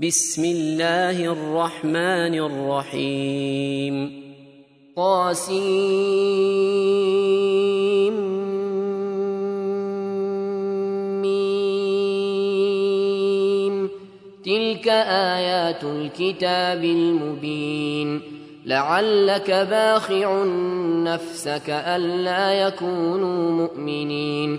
بسم الله الرحمن الرحيم. قاسم تلك آيات الكتاب المبين. لعلك باخع نفسك ألا يكونوا مؤمنين.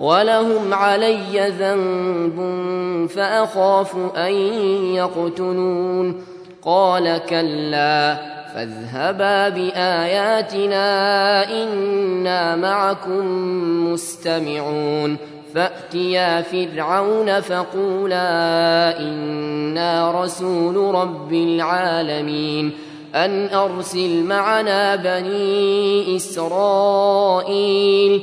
ولهم علي ذنب فأخاف أن يقتلون. قال كلا فاذهبا بآياتنا إنا معكم مستمعون. فأتيا فرعون فقولا إنا رسول رب العالمين. أن أرسل معنا بني إسرائيل.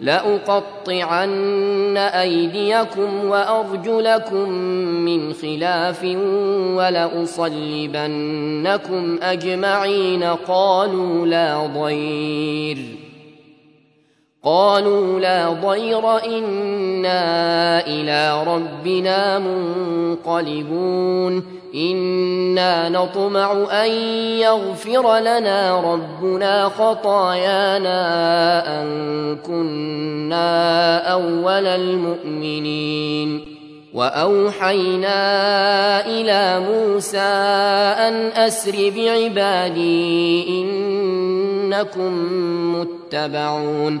لأقطعن أيديكم وأرجلكم من خلاف ولأصلبنكم أجمعين قالوا لا ضير. قالوا لا ضير إنا إلى ربنا منقلبون. إنا نطمع أن يغفر لنا ربنا خطايانا أن كنا أول المؤمنين. وأوحينا إلى موسى أن أسر بعبادي إنكم متبعون.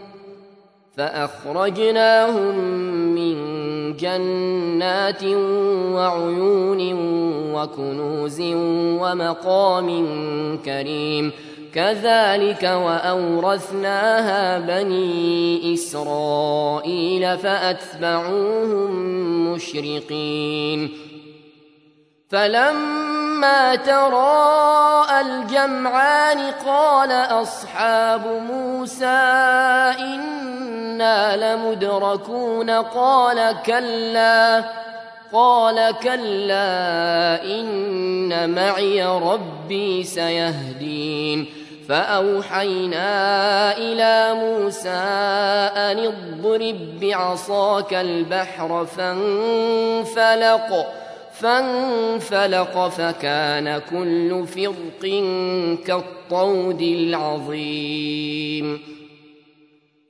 فأخرجناهم من جنات وعيون وكنوز ومقام كريم. كذلك وأورثناها بني إسرائيل فأتبعوهم مشرقين. فلما تراءى الجمعان قال أصحاب موسى إنا لمدركون قال كلا قال كلا إن معي ربي سيهدين. فأوحينا إلى موسى أن اضرب بعصاك البحر فانفلق فانفلق فكان كل فرق كالطود العظيم.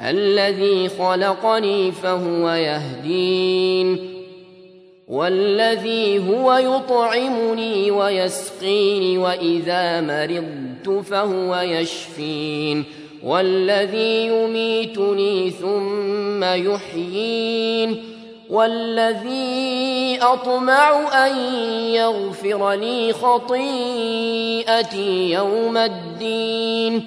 الذي خلقني فهو يهدين والذي هو يطعمني ويسقيني وإذا مرضت فهو يشفين والذي يميتني ثم يحيين والذي أطمع أن يغفر لي خطيئتي يوم الدين.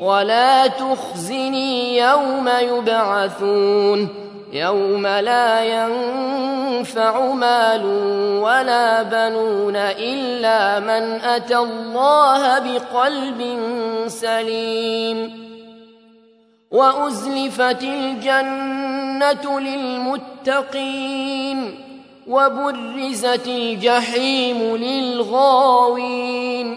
ولا تخزني يوم يبعثون يوم لا ينفع مال ولا بنون الا من اتى الله بقلب سليم وازلفت الجنه للمتقين وبرزت الجحيم للغاوين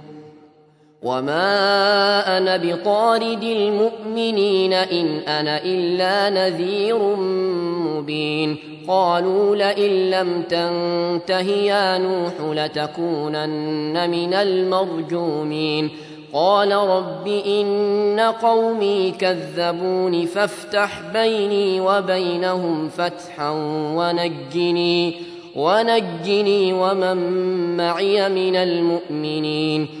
وما أنا بطارد المؤمنين إن أنا إلا نذير مبين قالوا لئن لم تنته يا نوح لتكونن من المرجومين قال رب إن قومي كذبون فافتح بيني وبينهم فتحا ونجني ونجني ومن معي من المؤمنين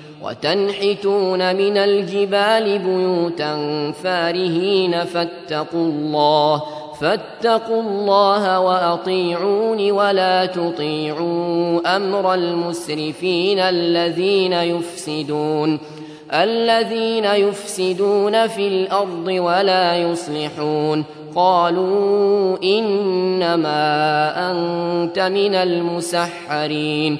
وتنحتون من الجبال بيوتا فارهين فاتقوا الله فاتقوا الله وأطيعون ولا تطيعوا أمر المسرفين الذين يفسدون الذين يفسدون في الأرض ولا يصلحون. قالوا إنما أنت من المسحرين.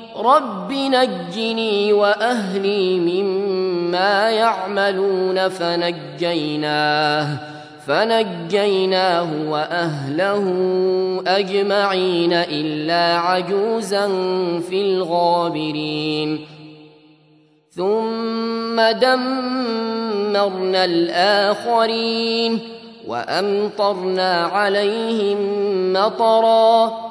رب نجني واهلي مما يعملون فنجيناه فنجيناه واهله اجمعين الا عجوزا في الغابرين. ثم دمرنا الاخرين وامطرنا عليهم مطرا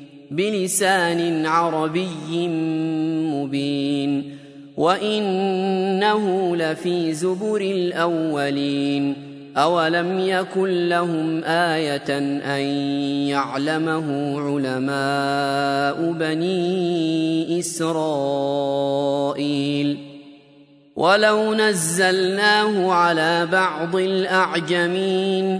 بلسان عربي مبين وإنه لفي زبر الأولين أولم يكن لهم آية أن يعلمه علماء بني إسرائيل ولو نزلناه على بعض الأعجمين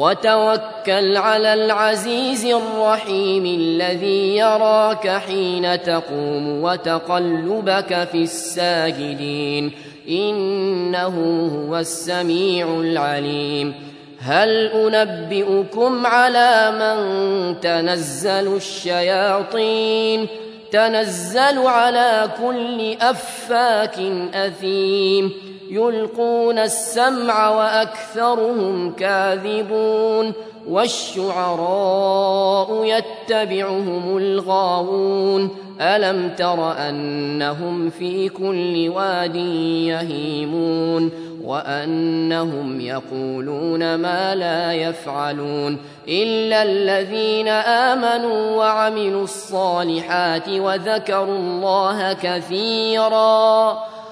وتوكل على العزيز الرحيم الذي يراك حين تقوم وتقلبك في الساجدين. إنه هو السميع العليم. هل أنبئكم على من تنزل الشياطين؟ تنزل على كل أفاك أثيم. يلقون السمع وأكثرهم كاذبون والشعراء يتبعهم الغاوون ألم تر أنهم في كل واد يهيمون وأنهم يقولون ما لا يفعلون إلا الذين آمنوا وعملوا الصالحات وذكروا الله كثيرا